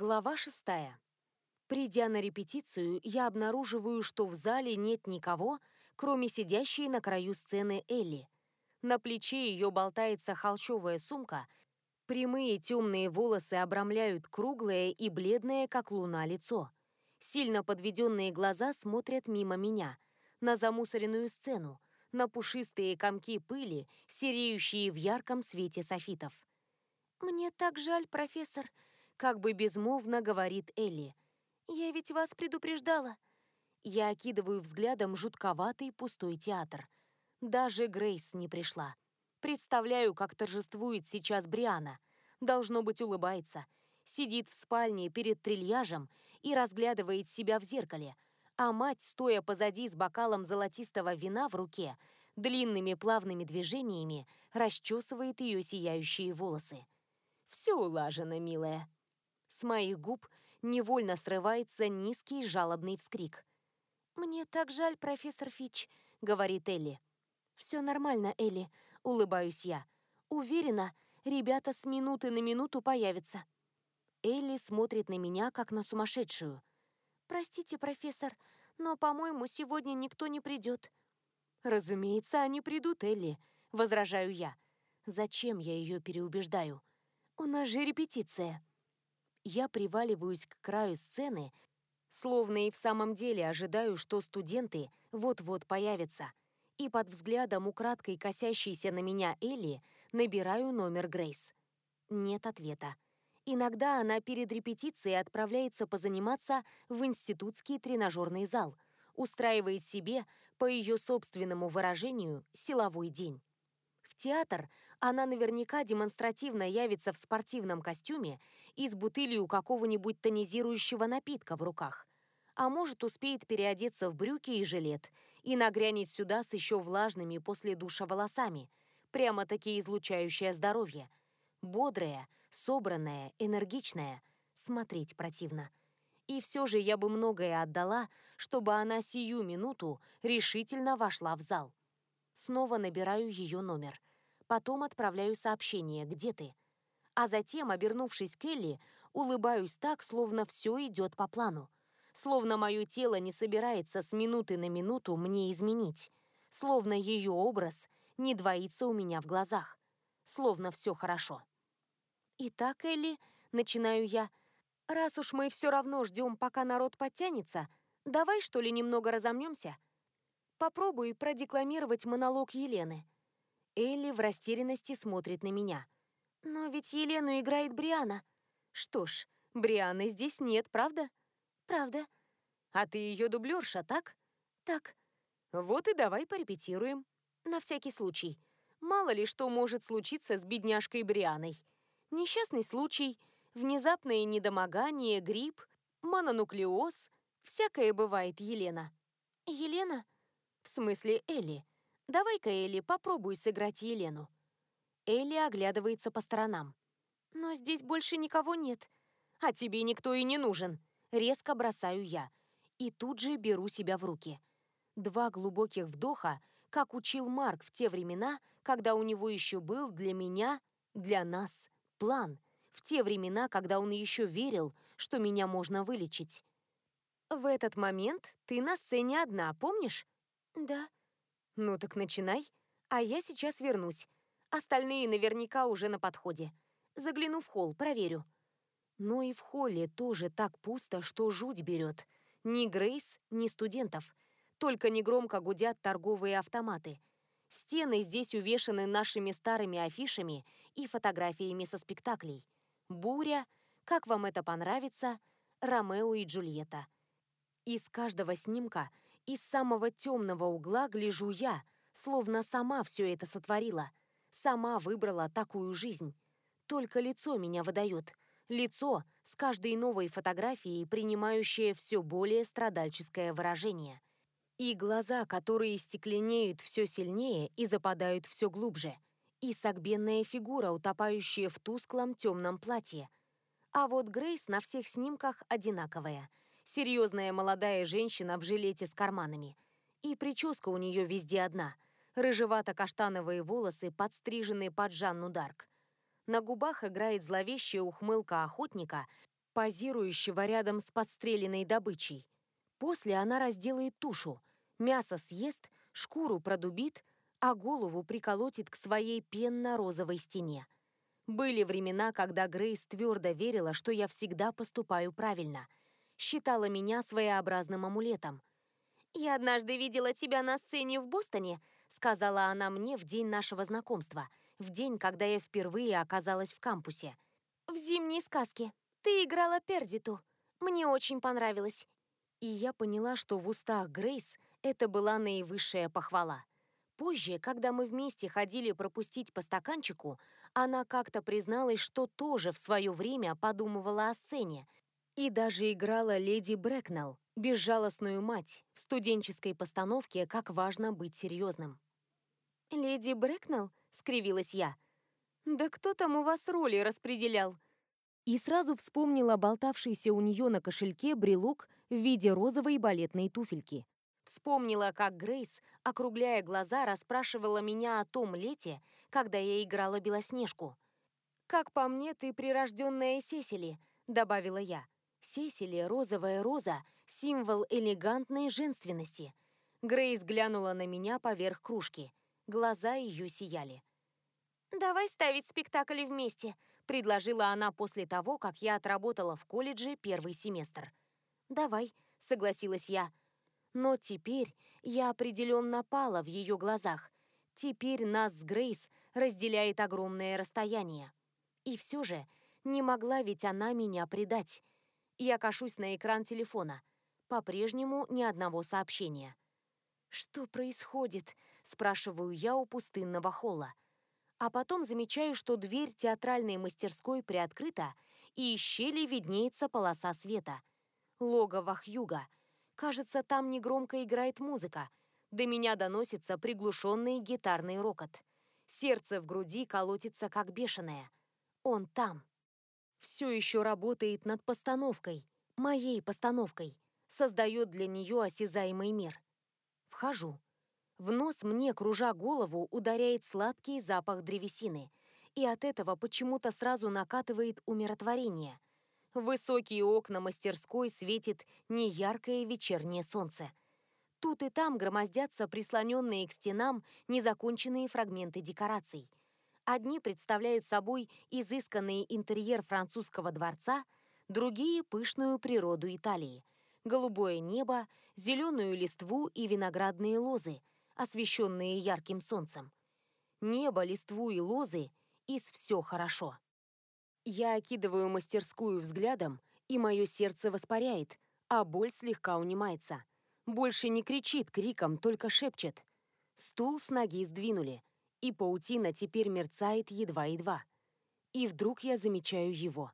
Глава шестая. Придя на репетицию, я обнаруживаю, что в зале нет никого, кроме сидящей на краю сцены Элли. На плече ее болтается холщовая сумка, прямые темные волосы обрамляют круглое и бледное, как луна, лицо. Сильно подведенные глаза смотрят мимо меня, на замусоренную сцену, на пушистые комки пыли, сереющие в ярком свете софитов. «Мне так жаль, профессор», — как бы безмолвно говорит Элли. «Я ведь вас предупреждала». Я окидываю взглядом жутковатый пустой театр. Даже Грейс не пришла. Представляю, как торжествует сейчас Бриана. Должно быть, улыбается. Сидит в спальне перед трильяжем и разглядывает себя в зеркале — а мать, стоя позади с бокалом золотистого вина в руке, длинными плавными движениями расчесывает ее сияющие волосы. Все улажено, милая. С моих губ невольно срывается низкий жалобный вскрик. «Мне так жаль, профессор Фич», — говорит Элли. «Все нормально, Элли», — улыбаюсь я. «Уверена, ребята с минуты на минуту появятся». Элли смотрит на меня, как на сумасшедшую. «Простите, профессор, но, по-моему, сегодня никто не придет». «Разумеется, они придут, Элли», — возражаю я. «Зачем я ее переубеждаю? У нас же репетиция». Я приваливаюсь к краю сцены, словно и в самом деле ожидаю, что студенты вот-вот появятся, и под взглядом украдкой косящейся на меня Элли набираю номер Грейс. Нет ответа. Иногда она перед репетицией отправляется позаниматься в институтский тренажерный зал, устраивает себе, по ее собственному выражению, силовой день. В театр она наверняка демонстративно явится в спортивном костюме и с бутылью какого-нибудь тонизирующего напитка в руках. А может, успеет переодеться в брюки и жилет и нагрянет сюда с еще влажными после душа волосами, прямо-таки излучающая здоровье. Бодрая, собранная, энергичная. Смотреть противно. И все же я бы многое отдала, чтобы она сию минуту решительно вошла в зал. Снова набираю ее номер. Потом отправляю сообщение «Где ты?». А затем, обернувшись к Элли, улыбаюсь так, словно все идет по плану. Словно мое тело не собирается с минуты на минуту мне изменить. Словно ее образ не двоится у меня в глазах. Словно все хорошо. «Итак, Элли, начинаю я, раз уж мы все равно ждем, пока народ подтянется, давай, что ли, немного разомнемся? Попробуй продекламировать монолог Елены». Элли в растерянности смотрит на меня. «Но ведь Елену играет Бриана». «Что ж, Брианы здесь нет, правда?» «Правда». «А ты ее дублерша, так?» «Так». «Вот и давай порепетируем. На всякий случай. Мало ли что может случиться с бедняжкой Брианой». Несчастный случай, внезапное недомогание, грипп, мононуклеоз. Всякое бывает, Елена. Елена? В смысле Элли. Давай-ка, Элли, попробуй сыграть Елену. Элли оглядывается по сторонам. Но здесь больше никого нет. А тебе никто и не нужен. Резко бросаю я. И тут же беру себя в руки. Два глубоких вдоха, как учил Марк в те времена, когда у него еще был для меня, для нас план в те времена, когда он еще верил, что меня можно вылечить. В этот момент ты на сцене одна, помнишь? Да. Ну так начинай, а я сейчас вернусь. Остальные наверняка уже на подходе. Загляну в холл, проверю. Но и в холле тоже так пусто, что жуть берет. Ни Грейс, ни студентов. Только негромко гудят торговые автоматы. Стены здесь увешаны нашими старыми афишами и фотографиями со спектаклей. «Буря», «Как вам это понравится», «Ромео и Джульетта». Из каждого снимка, из самого темного угла гляжу я, словно сама все это сотворила, сама выбрала такую жизнь. Только лицо меня выдает. Лицо с каждой новой фотографией, принимающее все более страдальческое выражение. И глаза, которые стекленеют все сильнее и западают все глубже – и согбенная фигура, утопающая в тусклом темном платье. А вот Грейс на всех снимках одинаковая. Серьезная молодая женщина в жилете с карманами. И прическа у нее везде одна. Рыжевато-каштановые волосы, подстриженные под Жанну Дарк. На губах играет зловещая ухмылка охотника, позирующего рядом с подстреленной добычей. После она разделает тушу, мясо съест, шкуру продубит, а голову приколотит к своей пенно-розовой стене. Были времена, когда Грейс твердо верила, что я всегда поступаю правильно. Считала меня своеобразным амулетом. «Я однажды видела тебя на сцене в Бостоне», сказала она мне в день нашего знакомства, в день, когда я впервые оказалась в кампусе. «В зимней сказке. Ты играла Пердиту. Мне очень понравилось». И я поняла, что в устах Грейс это была наивысшая похвала. Позже, когда мы вместе ходили пропустить по стаканчику, она как-то призналась, что тоже в свое время подумывала о сцене. И даже играла леди Брэкнелл, безжалостную мать, в студенческой постановке «Как важно быть серьезным». «Леди Брэкнелл?» — скривилась я. «Да кто там у вас роли распределял?» И сразу вспомнила болтавшийся у нее на кошельке брелок в виде розовой балетной туфельки. Вспомнила, как Грейс, округляя глаза, расспрашивала меня о том лете, когда я играла Белоснежку. «Как по мне, ты прирожденная Сесили», — добавила я. Сесили, розовая роза, символ элегантной женственности. Грейс глянула на меня поверх кружки. Глаза ее сияли. «Давай ставить спектакль вместе», — предложила она после того, как я отработала в колледже первый семестр. «Давай», — согласилась я. Но теперь я определенно пала в ее глазах. Теперь нас с Грейс разделяет огромное расстояние. И все же не могла ведь она меня предать. Я кашусь на экран телефона. По-прежнему ни одного сообщения. «Что происходит?» – спрашиваю я у пустынного холла. А потом замечаю, что дверь театральной мастерской приоткрыта, и из щели виднеется полоса света. Логово Хьюга – Кажется, там негромко играет музыка. До меня доносится приглушенный гитарный рокот. Сердце в груди колотится как бешеное. Он там. Все еще работает над постановкой. Моей постановкой. Создает для нее осязаемый мир. Вхожу. В нос мне, кружа голову, ударяет сладкий запах древесины. И от этого почему-то сразу накатывает умиротворение – высокие окна мастерской светит неяркое вечернее солнце. Тут и там громоздятся прислоненные к стенам незаконченные фрагменты декораций. Одни представляют собой изысканный интерьер французского дворца, другие – пышную природу Италии. Голубое небо, зеленую листву и виноградные лозы, освещенные ярким солнцем. Небо, листву и лозы – из «все хорошо». Я окидываю мастерскую взглядом, и мое сердце воспаряет, а боль слегка унимается. Больше не кричит криком, только шепчет. Стул с ноги сдвинули, и паутина теперь мерцает едва-едва. И вдруг я замечаю его.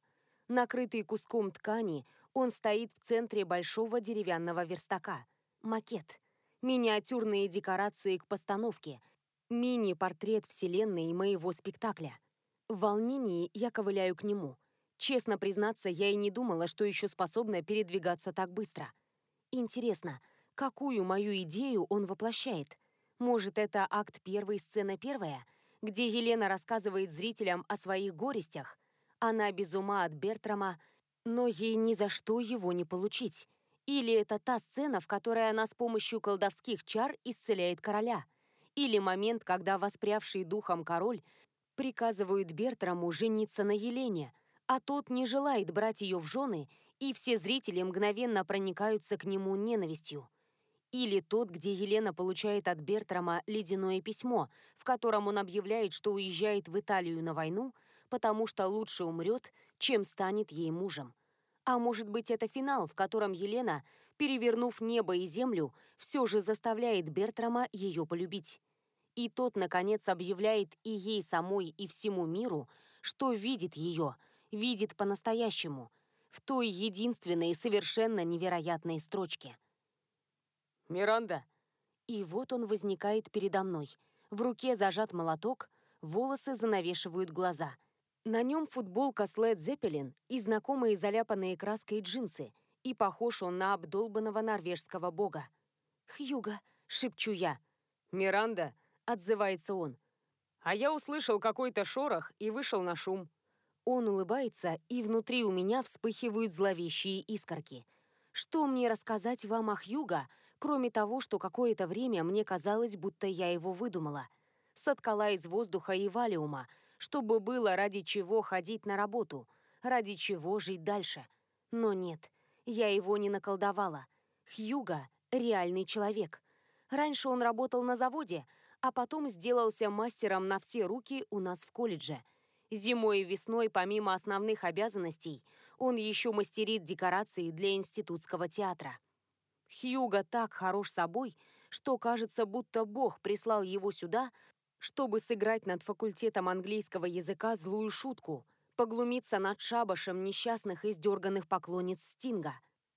Накрытый куском ткани, он стоит в центре большого деревянного верстака. Макет. Миниатюрные декорации к постановке. Мини-портрет вселенной моего спектакля. В волнении я ковыляю к нему. Честно признаться, я и не думала, что еще способна передвигаться так быстро. Интересно, какую мою идею он воплощает? Может, это акт первый, сцена первая, где Елена рассказывает зрителям о своих горестях? Она без ума от Бертрама, но ей ни за что его не получить. Или это та сцена, в которой она с помощью колдовских чар исцеляет короля? Или момент, когда воспрявший духом король приказывают Бертраму жениться на Елене, а тот не желает брать ее в жены, и все зрители мгновенно проникаются к нему ненавистью. Или тот, где Елена получает от Бертрама ледяное письмо, в котором он объявляет, что уезжает в Италию на войну, потому что лучше умрет, чем станет ей мужем. А может быть, это финал, в котором Елена, перевернув небо и землю, все же заставляет Бертрама ее полюбить. И тот, наконец, объявляет и ей самой, и всему миру, что видит ее, видит по-настоящему, в той единственной совершенно невероятной строчке. «Миранда!» И вот он возникает передо мной. В руке зажат молоток, волосы занавешивают глаза. На нем футболка с Led Zeppelin и знакомые заляпанные краской джинсы, и похож он на обдолбанного норвежского бога. «Хьюга!» — шепчу я. «Миранда!» отзывается он. А я услышал какой-то шорох и вышел на шум. Он улыбается, и внутри у меня вспыхивают зловещие искорки. Что мне рассказать вам о Хьюго, кроме того, что какое-то время мне казалось, будто я его выдумала? Соткала из воздуха и валиума, чтобы было ради чего ходить на работу, ради чего жить дальше. Но нет, я его не наколдовала. Хьюго — реальный человек. Раньше он работал на заводе, а потом сделался мастером на все руки у нас в колледже — Зимой и весной, помимо основных обязанностей, он еще мастерит декорации для институтского театра. Хьюго так хорош собой, что кажется, будто Бог прислал его сюда, чтобы сыграть над факультетом английского языка злую шутку, поглумиться над шабашем несчастных и сдерганных поклонниц Стинга.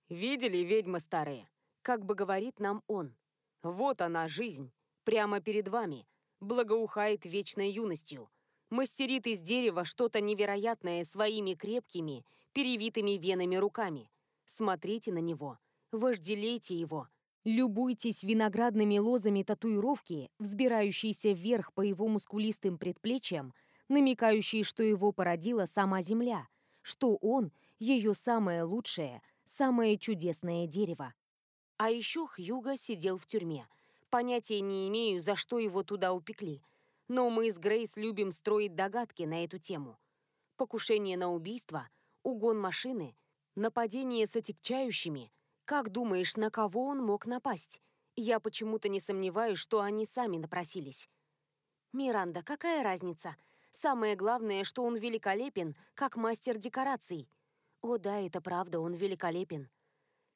«Видели, ведьмы старые?» Как бы говорит нам он. «Вот она, жизнь, прямо перед вами, благоухает вечной юностью» мастерит из дерева что-то невероятное своими крепкими, перевитыми венами руками. Смотрите на него, вожделейте его, любуйтесь виноградными лозами татуировки, взбирающейся вверх по его мускулистым предплечьям, намекающие, что его породила сама земля, что он — ее самое лучшее, самое чудесное дерево. А еще Хьюго сидел в тюрьме. Понятия не имею, за что его туда упекли — но мы с Грейс любим строить догадки на эту тему. Покушение на убийство, угон машины, нападение с отягчающими. Как думаешь, на кого он мог напасть? Я почему-то не сомневаюсь, что они сами напросились. Миранда, какая разница? Самое главное, что он великолепен, как мастер декораций. О да, это правда, он великолепен.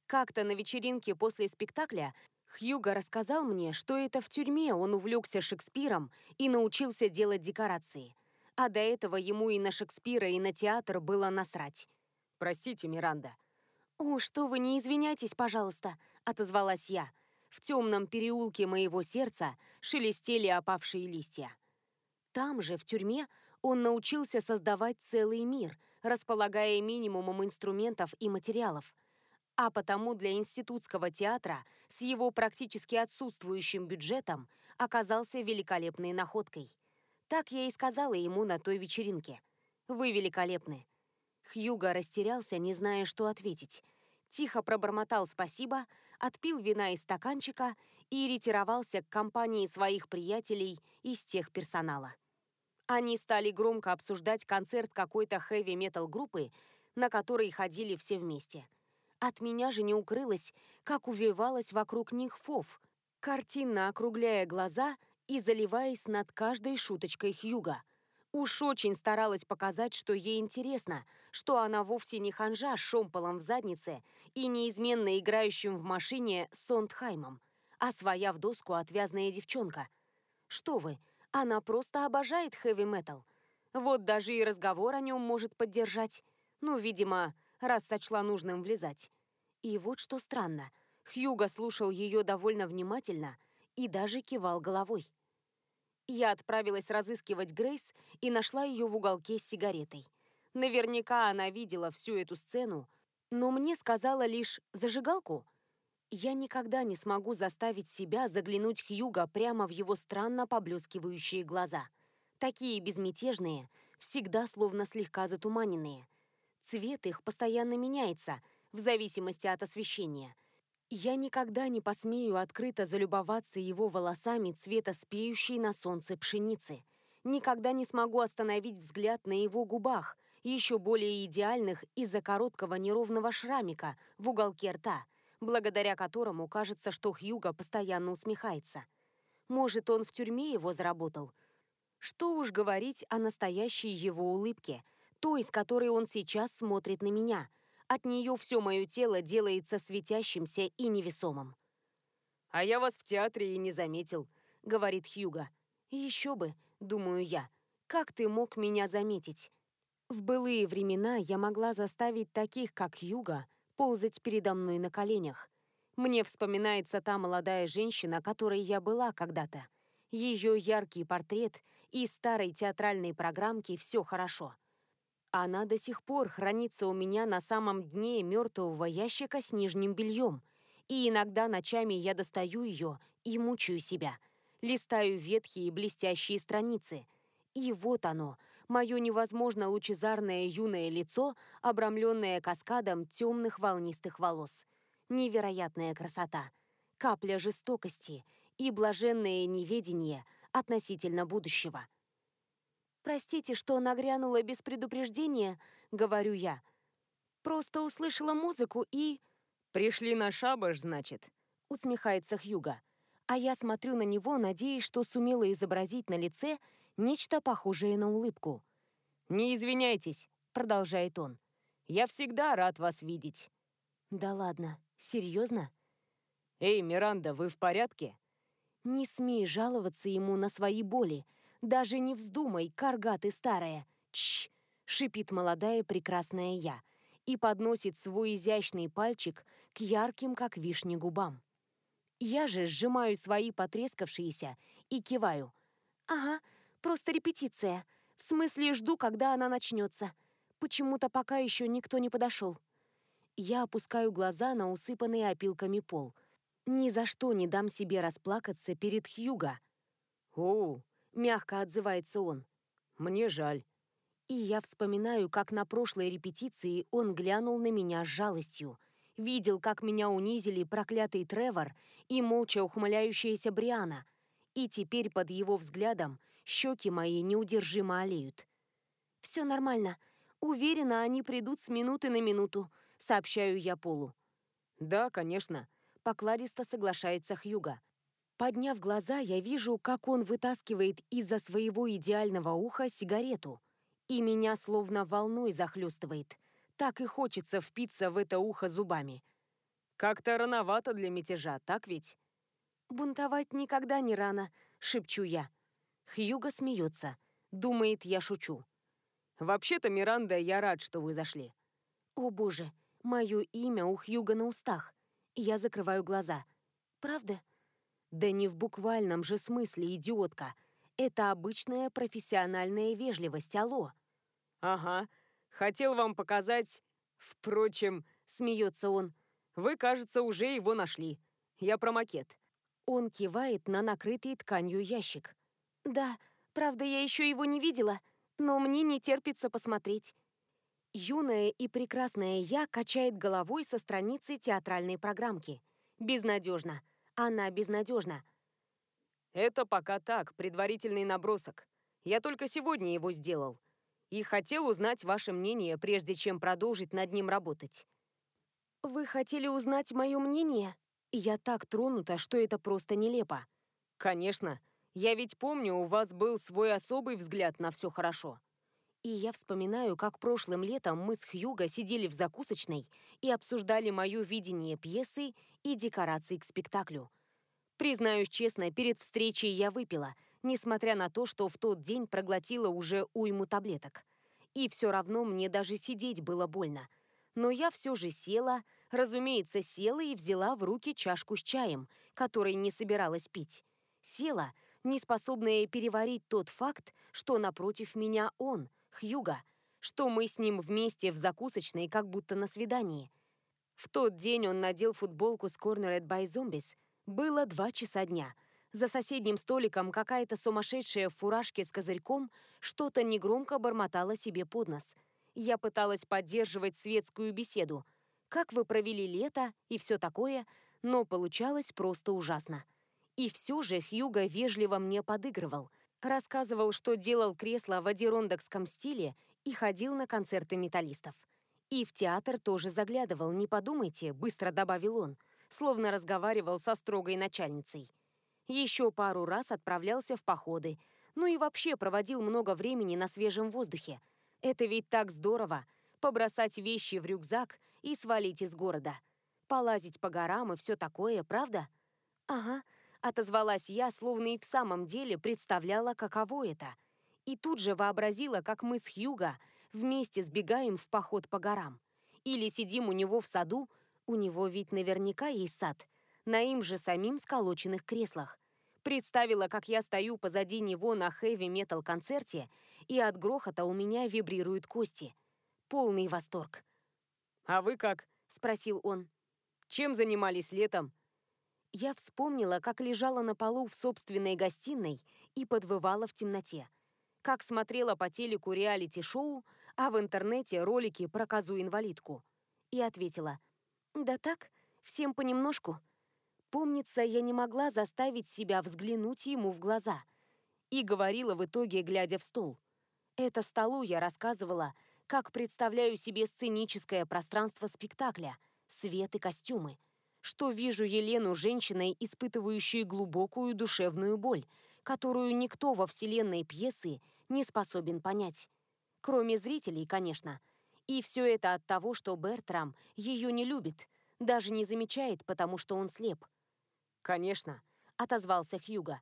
Как-то на вечеринке после спектакля Хьюго рассказал мне, что это в тюрьме он увлекся Шекспиром и научился делать декорации. А до этого ему и на Шекспира, и на театр было насрать. «Простите, Миранда». «О, что вы, не извиняйтесь, пожалуйста», — отозвалась я. В темном переулке моего сердца шелестели опавшие листья. Там же, в тюрьме, он научился создавать целый мир, располагая минимумом инструментов и материалов. А потому для институтского театра с его практически отсутствующим бюджетом оказался великолепной находкой. Так я и сказала ему на той вечеринке. «Вы великолепны». Хьюго растерялся, не зная, что ответить. Тихо пробормотал спасибо, отпил вина из стаканчика и ретировался к компании своих приятелей из тех персонала. Они стали громко обсуждать концерт какой-то хэви-метал группы, на который ходили все вместе – от меня же не укрылось, как увивалась вокруг них Фов, картинно округляя глаза и заливаясь над каждой шуточкой Хьюга. Уж очень старалась показать, что ей интересно, что она вовсе не ханжа с шомполом в заднице и неизменно играющим в машине Сондхаймом, а своя в доску отвязная девчонка. Что вы, она просто обожает хэви-метал. Вот даже и разговор о нем может поддержать. Ну, видимо, раз сочла нужным влезать. И вот что странно. Хьюго слушал ее довольно внимательно и даже кивал головой. Я отправилась разыскивать Грейс и нашла ее в уголке с сигаретой. Наверняка она видела всю эту сцену, но мне сказала лишь «зажигалку». Я никогда не смогу заставить себя заглянуть Хьюга прямо в его странно поблескивающие глаза. Такие безмятежные, всегда словно слегка затуманенные. Цвет их постоянно меняется, в зависимости от освещения. Я никогда не посмею открыто залюбоваться его волосами цвета спеющей на солнце пшеницы. Никогда не смогу остановить взгляд на его губах, еще более идеальных из-за короткого неровного шрамика в уголке рта, благодаря которому кажется, что Хьюга постоянно усмехается. Может, он в тюрьме его заработал? Что уж говорить о настоящей его улыбке – той, с которой он сейчас смотрит на меня. От нее все мое тело делается светящимся и невесомым. «А я вас в театре и не заметил», — говорит Хьюга. «Еще бы», — думаю я, — «как ты мог меня заметить?» В былые времена я могла заставить таких, как Хьюга, ползать передо мной на коленях. Мне вспоминается та молодая женщина, которой я была когда-то. Ее яркий портрет и старой театральной программки «Все хорошо». Она до сих пор хранится у меня на самом дне мертвого ящика с нижним бельем. И иногда ночами я достаю ее и мучаю себя. Листаю ветхие блестящие страницы. И вот оно, Мое невозможно лучезарное юное лицо, обрамленное каскадом темных волнистых волос. Невероятная красота. Капля жестокости и блаженное неведение относительно будущего. «Простите, что нагрянула без предупреждения», — говорю я. «Просто услышала музыку и...» «Пришли на шабаш, значит?» — усмехается Хьюга. А я смотрю на него, надеясь, что сумела изобразить на лице нечто похожее на улыбку. «Не извиняйтесь», — продолжает он. «Я всегда рад вас видеть». «Да ладно, серьезно?» «Эй, Миранда, вы в порядке?» Не смей жаловаться ему на свои боли. Даже не вздумай, карга ты старая. Чш! шипит молодая прекрасная я и подносит свой изящный пальчик к ярким, как вишни, губам. Я же сжимаю свои потрескавшиеся и киваю. «Ага, просто репетиция. В смысле, жду, когда она начнется. Почему-то пока еще никто не подошел». Я опускаю глаза на усыпанный опилками пол. Ни за что не дам себе расплакаться перед Хьюга. «О, мягко отзывается он. Мне жаль. И я вспоминаю, как на прошлой репетиции он глянул на меня с жалостью. Видел, как меня унизили проклятый Тревор и молча ухмыляющаяся Бриана. И теперь под его взглядом щеки мои неудержимо олеют. «Все нормально. Уверена, они придут с минуты на минуту», — сообщаю я Полу. «Да, конечно», — покладисто соглашается Хьюга. Подняв глаза, я вижу, как он вытаскивает из-за своего идеального уха сигарету. И меня словно волной захлестывает. Так и хочется впиться в это ухо зубами. «Как-то рановато для мятежа, так ведь?» «Бунтовать никогда не рано», — шепчу я. Хьюго смеется. Думает, я шучу. «Вообще-то, Миранда, я рад, что вы зашли». «О боже, мое имя у Хьюга на устах». Я закрываю глаза. «Правда?» Да не в буквальном же смысле, идиотка. Это обычная профессиональная вежливость, алло. Ага, хотел вам показать... Впрочем, смеется он. Вы, кажется, уже его нашли. Я про макет. Он кивает на накрытый тканью ящик. Да, правда, я еще его не видела, но мне не терпится посмотреть. Юная и прекрасная я качает головой со страницы театральной программки. Безнадежно. Она безнадежна. Это пока так, предварительный набросок. Я только сегодня его сделал. И хотел узнать ваше мнение, прежде чем продолжить над ним работать. Вы хотели узнать мое мнение? Я так тронута, что это просто нелепо. Конечно. Я ведь помню, у вас был свой особый взгляд на все хорошо. И я вспоминаю, как прошлым летом мы с Хьюго сидели в закусочной и обсуждали мое видение пьесы и декораций к спектаклю. Признаюсь честно, перед встречей я выпила, несмотря на то, что в тот день проглотила уже уйму таблеток. И все равно мне даже сидеть было больно. Но я все же села, разумеется, села и взяла в руки чашку с чаем, который не собиралась пить. Села, неспособная переварить тот факт, что напротив меня он — Хьюга, что мы с ним вместе в закусочной, как будто на свидании. В тот день он надел футболку с Cornered by Zombies. Было два часа дня. За соседним столиком какая-то сумасшедшая в фуражке с козырьком что-то негромко бормотала себе под нос. Я пыталась поддерживать светскую беседу. Как вы провели лето и все такое, но получалось просто ужасно. И все же Хьюга вежливо мне подыгрывал – Рассказывал, что делал кресло в адирондокском стиле и ходил на концерты металлистов. И в театр тоже заглядывал, не подумайте, быстро добавил он, словно разговаривал со строгой начальницей. Еще пару раз отправлялся в походы, ну и вообще проводил много времени на свежем воздухе. Это ведь так здорово — побросать вещи в рюкзак и свалить из города. Полазить по горам и все такое, правда? Ага, Отозвалась я, словно и в самом деле представляла, каково это. И тут же вообразила, как мы с Хьюго вместе сбегаем в поход по горам. Или сидим у него в саду, у него ведь наверняка есть сад, на им же самим сколоченных креслах. Представила, как я стою позади него на хэви-метал концерте, и от грохота у меня вибрируют кости. Полный восторг. «А вы как?» – спросил он. «Чем занимались летом?» Я вспомнила, как лежала на полу в собственной гостиной и подвывала в темноте. как смотрела по телеку реалити-шоу, а в интернете ролики про козу-инвалидку. И ответила, «Да так, всем понемножку». Помнится, я не могла заставить себя взглянуть ему в глаза. И говорила в итоге, глядя в стол. Это столу я рассказывала, как представляю себе сценическое пространство спектакля, свет и костюмы, что вижу Елену женщиной, испытывающей глубокую душевную боль, которую никто во вселенной пьесы не способен понять. Кроме зрителей, конечно. И все это от того, что Бертрам ее не любит, даже не замечает, потому что он слеп. «Конечно», — отозвался Хьюга.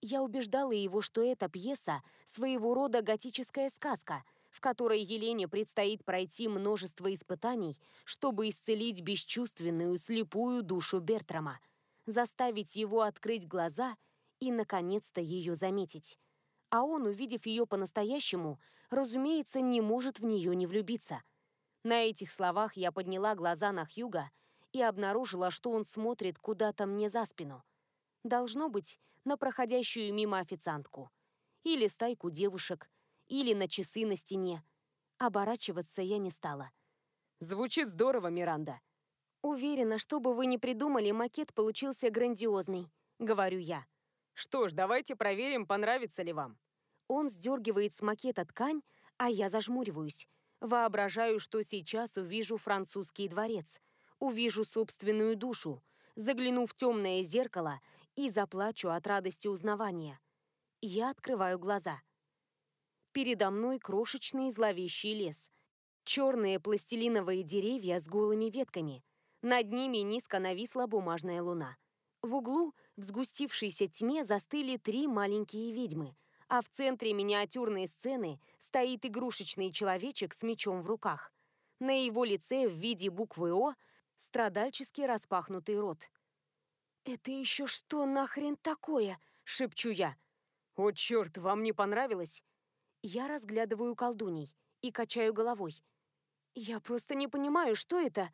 Я убеждала его, что эта пьеса — своего рода готическая сказка, в которой Елене предстоит пройти множество испытаний, чтобы исцелить бесчувственную, слепую душу Бертрама, заставить его открыть глаза и, наконец-то, ее заметить а он, увидев ее по-настоящему, разумеется, не может в нее не влюбиться. На этих словах я подняла глаза на Хьюга и обнаружила, что он смотрит куда-то мне за спину. Должно быть, на проходящую мимо официантку. Или стайку девушек, или на часы на стене. Оборачиваться я не стала. Звучит здорово, Миранда. Уверена, что бы вы ни придумали, макет получился грандиозный, говорю я. Что ж, давайте проверим, понравится ли вам. Он сдергивает с макета ткань, а я зажмуриваюсь. Воображаю, что сейчас увижу французский дворец, увижу собственную душу, загляну в темное зеркало и заплачу от радости узнавания. Я открываю глаза. Передо мной крошечный зловещий лес. Черные пластилиновые деревья с голыми ветками. Над ними низко нависла бумажная луна. В углу, в сгустившейся тьме, застыли три маленькие ведьмы, а в центре миниатюрной сцены стоит игрушечный человечек с мечом в руках. На его лице в виде буквы «О» страдальчески распахнутый рот. «Это еще что нахрен такое?» — шепчу я. «О, черт, вам не понравилось?» Я разглядываю колдуней и качаю головой. «Я просто не понимаю, что это?»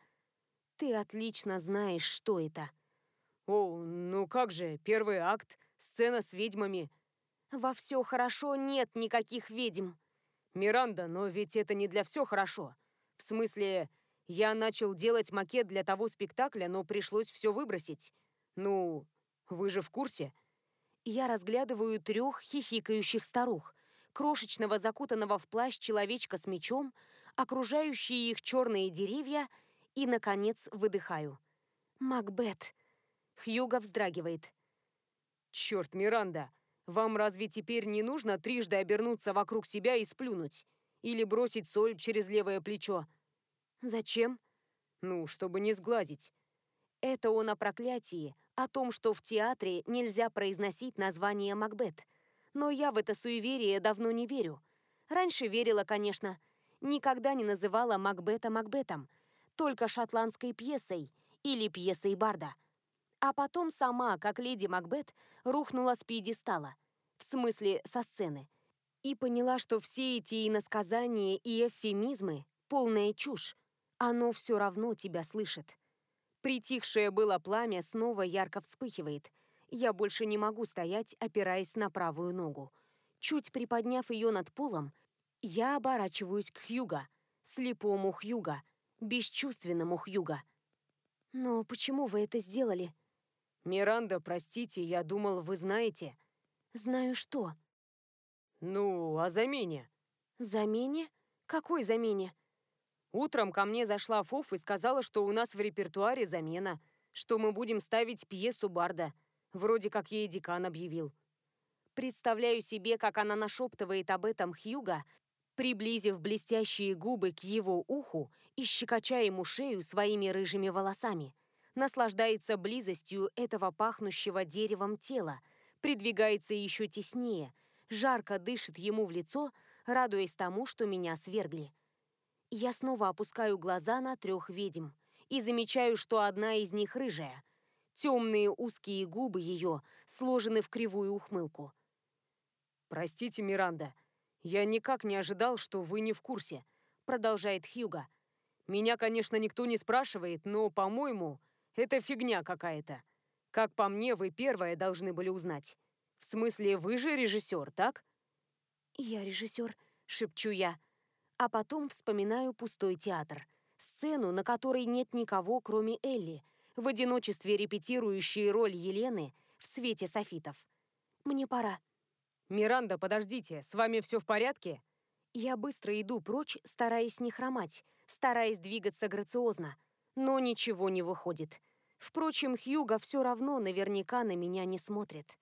«Ты отлично знаешь, что это». «О, ну как же, первый акт, сцена с ведьмами». «Во все хорошо нет никаких ведьм». «Миранда, но ведь это не для все хорошо. В смысле, я начал делать макет для того спектакля, но пришлось все выбросить. Ну, вы же в курсе?» Я разглядываю трех хихикающих старух, крошечного закутанного в плащ человечка с мечом, окружающие их черные деревья и, наконец, выдыхаю. «Макбет!» Хьюго вздрагивает. «Черт, Миранда, вам разве теперь не нужно трижды обернуться вокруг себя и сплюнуть? Или бросить соль через левое плечо?» «Зачем?» «Ну, чтобы не сглазить». Это он о проклятии, о том, что в театре нельзя произносить название Макбет. Но я в это суеверие давно не верю. Раньше верила, конечно. Никогда не называла Макбета Макбетом, только шотландской пьесой или пьесой Барда а потом сама, как леди Макбет, рухнула с пьедестала, в смысле со сцены, и поняла, что все эти иносказания и эвфемизмы — полная чушь. Оно все равно тебя слышит. Притихшее было пламя снова ярко вспыхивает. Я больше не могу стоять, опираясь на правую ногу. Чуть приподняв ее над полом, я оборачиваюсь к Хьюга, слепому Хьюга, бесчувственному Хьюга. «Но почему вы это сделали?» «Миранда, простите, я думал, вы знаете». «Знаю что?» «Ну, о замене». «Замене? Какой замене?» Утром ко мне зашла Фоф и сказала, что у нас в репертуаре замена, что мы будем ставить пьесу Барда. Вроде как ей декан объявил. Представляю себе, как она нашептывает об этом Хьюга, приблизив блестящие губы к его уху и щекоча ему шею своими рыжими волосами наслаждается близостью этого пахнущего деревом тела, придвигается еще теснее, жарко дышит ему в лицо, радуясь тому, что меня свергли. Я снова опускаю глаза на трех ведьм и замечаю, что одна из них рыжая. Темные узкие губы ее сложены в кривую ухмылку. «Простите, Миранда, я никак не ожидал, что вы не в курсе», продолжает Хьюга. «Меня, конечно, никто не спрашивает, но, по-моему, это фигня какая-то. Как по мне, вы первая должны были узнать. В смысле, вы же режиссер, так? «Я режиссер», — шепчу я. А потом вспоминаю пустой театр. Сцену, на которой нет никого, кроме Элли, в одиночестве репетирующей роль Елены в свете софитов. Мне пора. «Миранда, подождите, с вами все в порядке?» Я быстро иду прочь, стараясь не хромать, стараясь двигаться грациозно. Но ничего не выходит. Впрочем, Хьюга все равно наверняка на меня не смотрит.